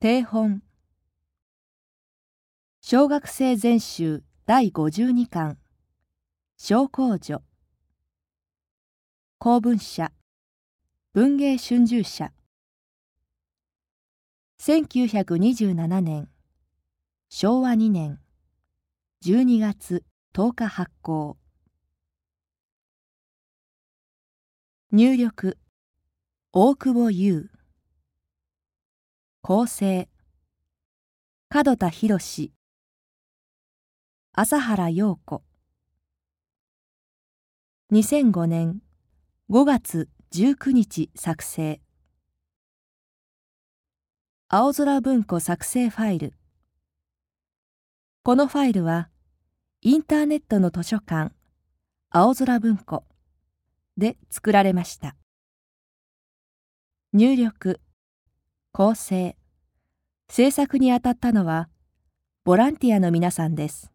定本。小学生全集第52巻。小公女。公文社。文芸春秋社。1927年。昭和2年。12月10日発行。入力。大久保優。構成門田博朝原陽子。2005年5月19日作成。青空文庫作成ファイル。このファイルはインターネットの図書館青空文庫で作られました。入力構成。制作にあたったのはボランティアの皆さんです。